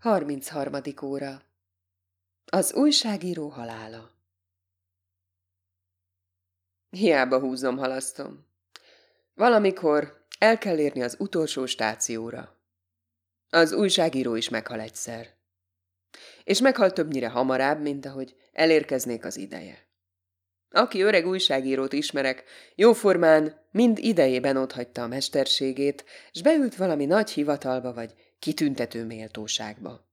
33. óra Az újságíró halála Hiába húzom, halasztom. Valamikor el kell érni az utolsó stációra. Az újságíró is meghal egyszer. És meghal többnyire hamarabb, mint ahogy elérkeznék az ideje. Aki öreg újságírót ismerek, jóformán mind idejében otthagyta a mesterségét, s beült valami nagy hivatalba vagy kitüntető méltóságba.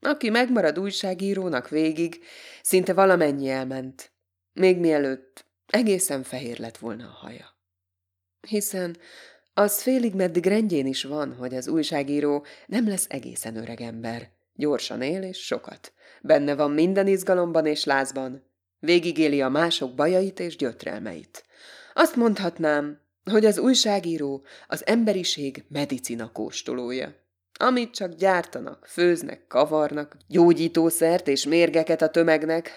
Aki megmarad újságírónak végig, szinte valamennyi elment, még mielőtt egészen fehér lett volna a haja. Hiszen az félig meddig rendjén is van, hogy az újságíró nem lesz egészen öreg ember. Gyorsan él és sokat. Benne van minden izgalomban és lázban. Végigéli a mások bajait és gyötrelmeit. Azt mondhatnám, hogy az újságíró az emberiség medicina kóstolója. Amit csak gyártanak, főznek, kavarnak, gyógyítószert és mérgeket a tömegnek,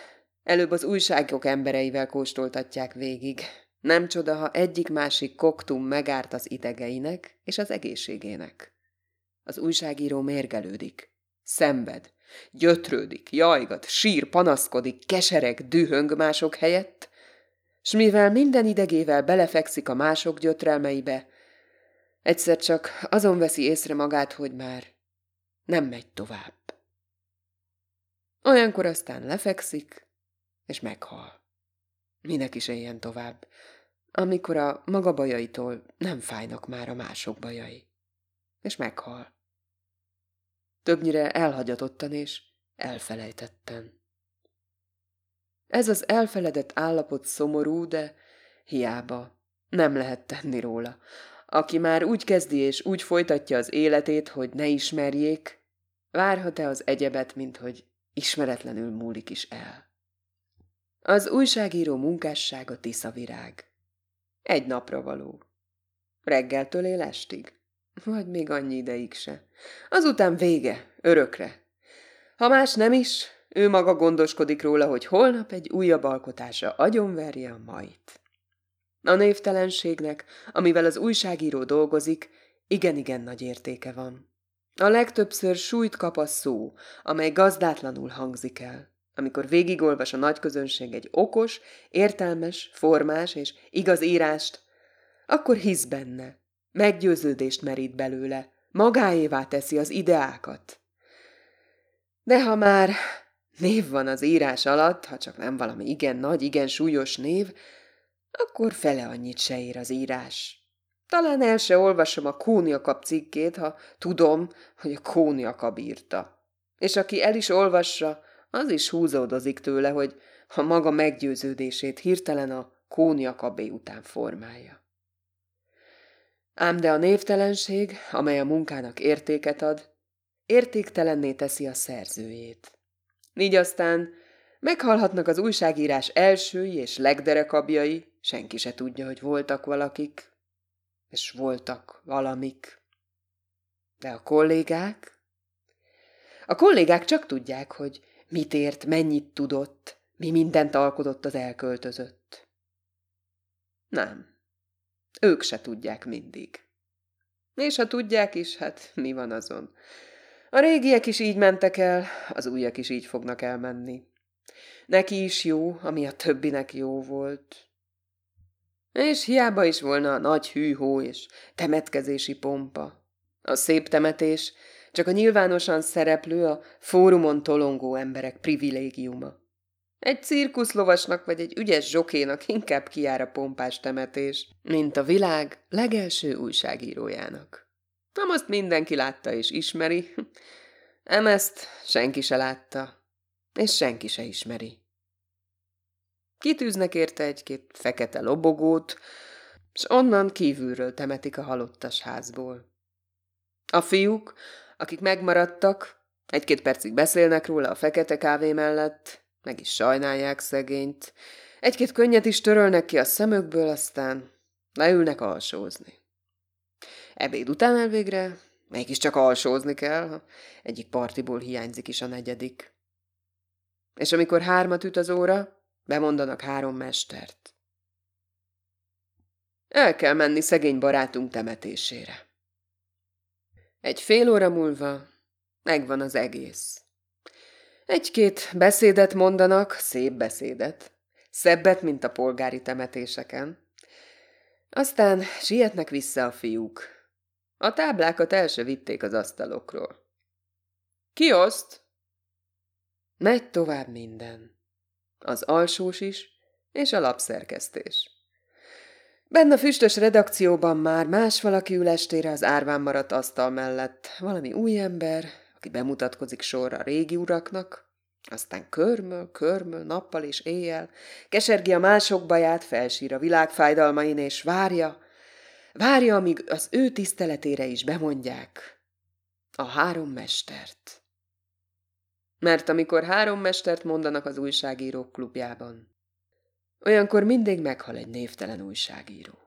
előbb az újságok embereivel kóstoltatják végig. Nem csoda, ha egyik-másik koktum megárt az idegeinek és az egészségének. Az újságíró mérgelődik, szenved, gyötrődik, jajgat, sír, panaszkodik, kesereg, dühöng mások helyett, s mivel minden idegével belefekszik a mások gyötrelmeibe, Egyszer csak azon veszi észre magát, hogy már nem megy tovább. Olyankor aztán lefekszik, és meghal. Minek is éljen tovább, amikor a maga bajaitól nem fájnak már a mások bajai. És meghal. Többnyire elhagyatottan és elfelejtetten. Ez az elfeledett állapot szomorú, de hiába nem lehet tenni róla aki már úgy kezdi és úgy folytatja az életét, hogy ne ismerjék, várhat-e az egyebet, mint hogy ismeretlenül múlik is el. Az újságíró munkássága tiszavirág. Egy napra való. Reggeltől él estig. Vagy még annyi ideig se. Azután vége, örökre. Ha más nem is, ő maga gondoskodik róla, hogy holnap egy újabb alkotása agyonverje a majt. A névtelenségnek, amivel az újságíró dolgozik, igen-igen nagy értéke van. A legtöbbször súlyt kap a szó, amely gazdátlanul hangzik el. Amikor végigolvas a nagy közönség egy okos, értelmes, formás és igaz írást, akkor hisz benne, meggyőződést merít belőle, magáévá teszi az ideákat. De ha már név van az írás alatt, ha csak nem valami igen nagy, igen súlyos név, akkor fele annyit se ér az írás. Talán el se olvasom a Kóniakab cikkét, ha tudom, hogy a Kóniakab írta. És aki el is olvassa, az is húzódozik tőle, hogy a maga meggyőződését hirtelen a Kóniakabé után formálja. Ám de a névtelenség, amely a munkának értéket ad, értéktelenné teszi a szerzőjét. Így aztán meghalhatnak az újságírás elsői és legderekabjai, Senki se tudja, hogy voltak valakik, és voltak valamik. De a kollégák? A kollégák csak tudják, hogy mit ért, mennyit tudott, mi mindent alkotott az elköltözött. Nem, ők se tudják mindig. És ha tudják is, hát mi van azon? A régiek is így mentek el, az újak is így fognak elmenni. Neki is jó, ami a többinek jó volt. És hiába is volna a nagy hűhó és temetkezési pompa. A szép temetés csak a nyilvánosan szereplő, a fórumon tolongó emberek privilégiuma. Egy cirkuszlovasnak vagy egy ügyes zsokénak inkább kiár a pompás temetés, mint a világ legelső újságírójának. Nem azt mindenki látta és ismeri, em ezt senki se látta, és senki se ismeri. Kitűznek érte egy-két fekete lobogót, és onnan kívülről temetik a halottas házból. A fiúk, akik megmaradtak, egy-két percig beszélnek róla a fekete kávé mellett, meg is sajnálják szegényt, egy-két könnyet is törölnek ki a szemükből, aztán leülnek alsózni. Ebéd után elvégre mégiscsak alsózni kell, ha egyik partiból hiányzik is a negyedik. És amikor hármat üt az óra, Bemondanak három mestert. El kell menni szegény barátunk temetésére. Egy fél óra múlva Megvan az egész. Egy-két beszédet mondanak, szép beszédet. Szebbet, mint a polgári temetéseken. Aztán sietnek vissza a fiúk. A táblákat el se vitték az asztalokról. Ki oszt? Megy tovább minden. Az alsós is, és a lapszerkesztés. Benne a füstös redakcióban már más valaki ül estére az árván maradt asztal mellett. Valami új ember, aki bemutatkozik sorra a régi uraknak, aztán körmöl, körmöl, nappal és éjjel, kesergi a mások baját, felsír a világ fájdalmain, és várja, várja, amíg az ő tiszteletére is bemondják a három mestert. Mert amikor három mestert mondanak az újságírók klubjában, olyankor mindig meghal egy névtelen újságíró.